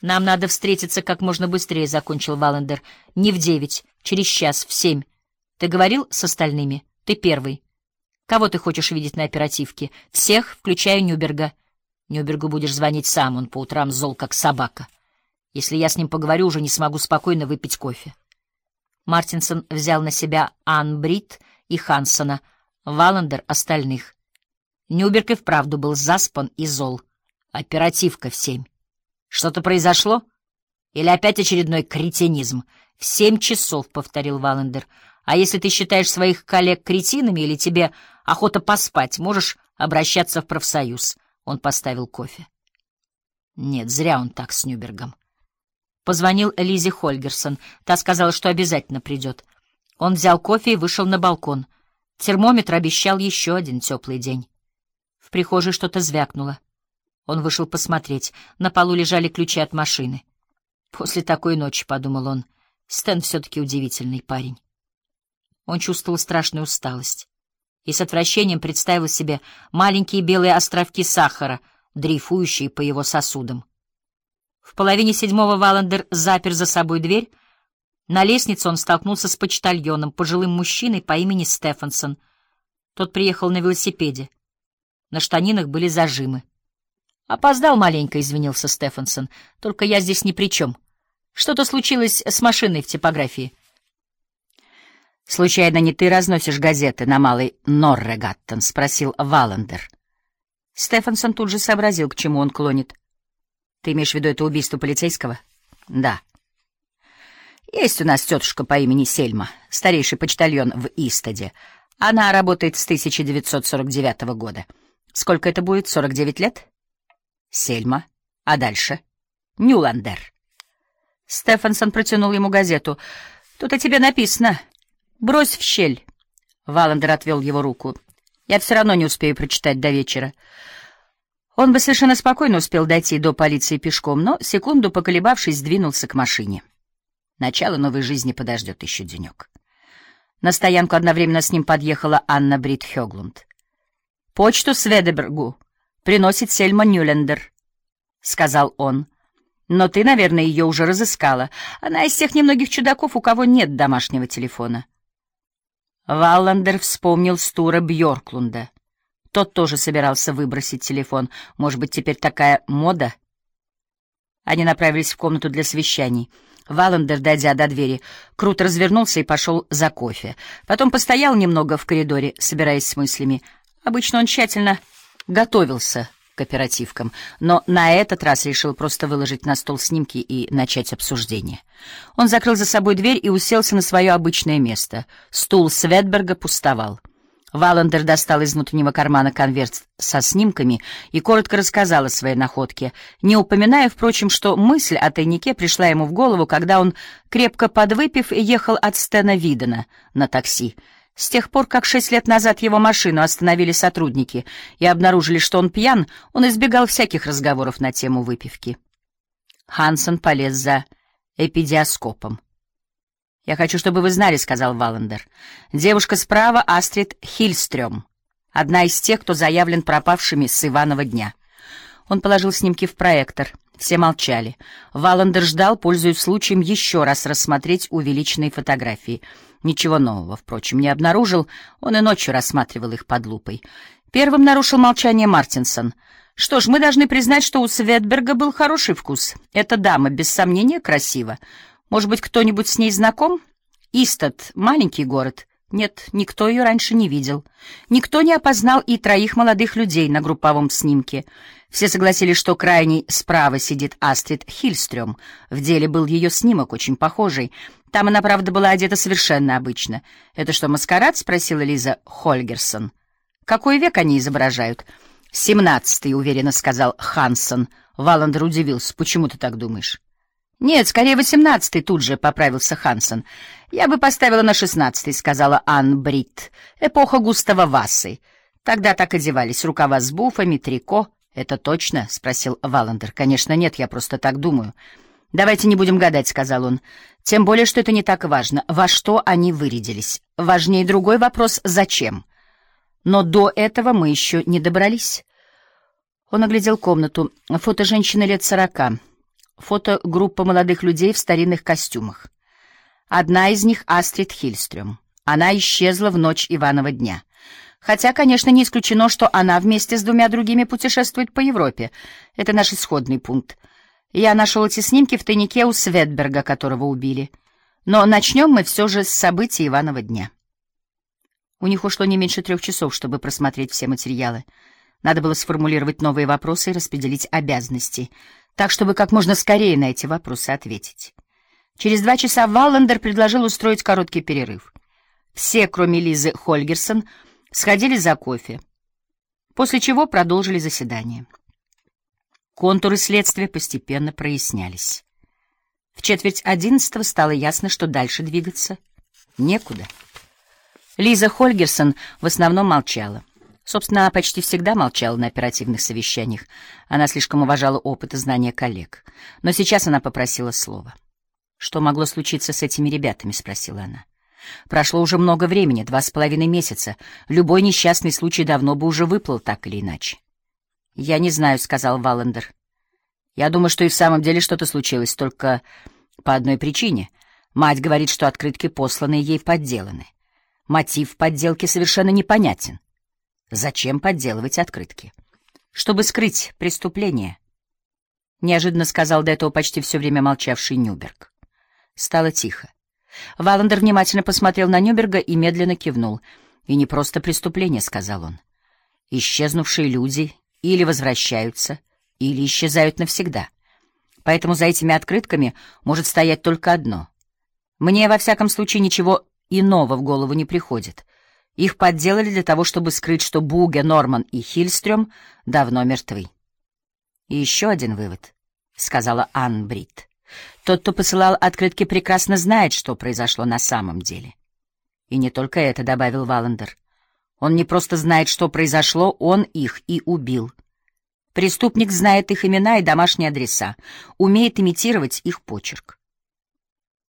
«Нам надо встретиться как можно быстрее», — закончил Валандер. «Не в девять, через час, в семь. Ты говорил с остальными? Ты первый. Кого ты хочешь видеть на оперативке? Всех, включая Нюберга. Нюбергу будешь звонить сам, он по утрам зол, как собака. Если я с ним поговорю, уже не смогу спокойно выпить кофе». Мартинсон взял на себя Ан Брит и Хансона, Валандер — остальных. Нюберг и вправду был заспан и зол. Оперативка в семь. Что-то произошло? Или опять очередной кретинизм? В семь часов, — повторил Валендер. А если ты считаешь своих коллег кретинами или тебе охота поспать, можешь обращаться в профсоюз. Он поставил кофе. Нет, зря он так с Нюбергом. Позвонил Лизе Хольгерсон. Та сказала, что обязательно придет. Он взял кофе и вышел на балкон. Термометр обещал еще один теплый день. В прихожей что-то звякнуло. Он вышел посмотреть. На полу лежали ключи от машины. После такой ночи, — подумал он, — Стэн все-таки удивительный парень. Он чувствовал страшную усталость и с отвращением представил себе маленькие белые островки сахара, дрейфующие по его сосудам. В половине седьмого Валандер запер за собой дверь. На лестнице он столкнулся с почтальоном, пожилым мужчиной по имени Стефансон. Тот приехал на велосипеде. На штанинах были зажимы. «Опоздал маленько», — извинился Стефансон. «Только я здесь ни при чем. Что-то случилось с машиной в типографии». «Случайно не ты разносишь газеты на малый Норрегаттон?» — спросил Валандер. Стефансон тут же сообразил, к чему он клонит. «Ты имеешь в виду это убийство полицейского?» «Да». «Есть у нас тетушка по имени Сельма, старейший почтальон в Истаде. Она работает с 1949 года. Сколько это будет? 49 лет?» Сельма. А дальше? Нюландер. Стефансон протянул ему газету. «Тут о тебе написано. Брось в щель». Валандер отвел его руку. «Я все равно не успею прочитать до вечера». Он бы совершенно спокойно успел дойти до полиции пешком, но, секунду поколебавшись, двинулся к машине. Начало новой жизни подождет еще денек. На стоянку одновременно с ним подъехала Анна Брит Хёглунд. «Почту Сведебергу приносит Сельма Нюлендер», — сказал он. «Но ты, наверное, ее уже разыскала. Она из тех немногих чудаков, у кого нет домашнего телефона». Валландер вспомнил Стура Бьорклунда. Тот тоже собирался выбросить телефон. Может быть, теперь такая мода? Они направились в комнату для совещаний. Валандер, дойдя до двери, круто развернулся и пошел за кофе. Потом постоял немного в коридоре, собираясь с мыслями. Обычно он тщательно готовился к оперативкам, но на этот раз решил просто выложить на стол снимки и начать обсуждение. Он закрыл за собой дверь и уселся на свое обычное место. Стул Светберга пустовал. Валандер достал из внутреннего кармана конверт со снимками и коротко рассказал о своей находке, не упоминая, впрочем, что мысль о тайнике пришла ему в голову, когда он, крепко подвыпив, ехал от Стена Видена на такси. С тех пор, как шесть лет назад его машину остановили сотрудники и обнаружили, что он пьян, он избегал всяких разговоров на тему выпивки. Хансен полез за эпидиоскопом. «Я хочу, чтобы вы знали», — сказал Валандер. «Девушка справа — Астрид Хильстрём, одна из тех, кто заявлен пропавшими с Иванова дня». Он положил снимки в проектор. Все молчали. Валандер ждал, пользуясь случаем, еще раз рассмотреть увеличенные фотографии — Ничего нового, впрочем, не обнаружил, он и ночью рассматривал их под лупой. Первым нарушил молчание Мартинсон. «Что ж, мы должны признать, что у Светберга был хороший вкус. Эта дама, без сомнения, красива. Может быть, кто-нибудь с ней знаком? Истат — маленький город. Нет, никто ее раньше не видел. Никто не опознал и троих молодых людей на групповом снимке. Все согласились, что крайней справа сидит Астрид Хильстрём. В деле был ее снимок, очень похожий. Там она, правда, была одета совершенно обычно. «Это что, маскарад?» — спросила Лиза Хольгерсон. «Какой век они изображают?» «Семнадцатый», — уверенно сказал Хансон. Валандер удивился. «Почему ты так думаешь?» «Нет, скорее восемнадцатый», — тут же поправился Хансон. «Я бы поставила на шестнадцатый», — сказала Ан Брит. «Эпоха Густава Васы. Тогда так одевались. Рукава с буфами, трико». «Это точно?» — спросил Валандер. «Конечно нет, я просто так думаю». «Давайте не будем гадать», — сказал он. «Тем более, что это не так важно. Во что они вырядились? Важнее другой вопрос — зачем? Но до этого мы еще не добрались». Он оглядел комнату. Фото женщины лет сорока. фотогруппа молодых людей в старинных костюмах. Одна из них — Астрид Хильстрём. Она исчезла в ночь Иванова дня. Хотя, конечно, не исключено, что она вместе с двумя другими путешествует по Европе. Это наш исходный пункт. Я нашел эти снимки в тайнике у Светберга, которого убили. Но начнем мы все же с событий Иванова дня. У них ушло не меньше трех часов, чтобы просмотреть все материалы. Надо было сформулировать новые вопросы и распределить обязанности, так, чтобы как можно скорее на эти вопросы ответить. Через два часа Валлендер предложил устроить короткий перерыв. Все, кроме Лизы Хольгерсон, сходили за кофе, после чего продолжили заседание. Контуры следствия постепенно прояснялись. В четверть одиннадцатого стало ясно, что дальше двигаться некуда. Лиза Хольгерсон в основном молчала. Собственно, она почти всегда молчала на оперативных совещаниях. Она слишком уважала опыт и знания коллег. Но сейчас она попросила слова. «Что могло случиться с этими ребятами?» — спросила она. «Прошло уже много времени, два с половиной месяца. Любой несчастный случай давно бы уже выплыл так или иначе». «Я не знаю», — сказал Валлендер. «Я думаю, что и в самом деле что-то случилось, только по одной причине. Мать говорит, что открытки посланы ей подделаны. Мотив подделки совершенно непонятен. Зачем подделывать открытки? Чтобы скрыть преступление». Неожиданно сказал до этого почти все время молчавший Нюберг. Стало тихо. Валандер внимательно посмотрел на Нюберга и медленно кивнул. «И не просто преступление», — сказал он. «Исчезнувшие люди или возвращаются, или исчезают навсегда. Поэтому за этими открытками может стоять только одно. Мне, во всяком случае, ничего иного в голову не приходит. Их подделали для того, чтобы скрыть, что Буге, Норман и Хильстрём давно мертвы». «И еще один вывод», — сказала Анн Бритт. Тот, кто посылал открытки, прекрасно знает, что произошло на самом деле. И не только это, — добавил Валандер. Он не просто знает, что произошло, он их и убил. Преступник знает их имена и домашние адреса, умеет имитировать их почерк.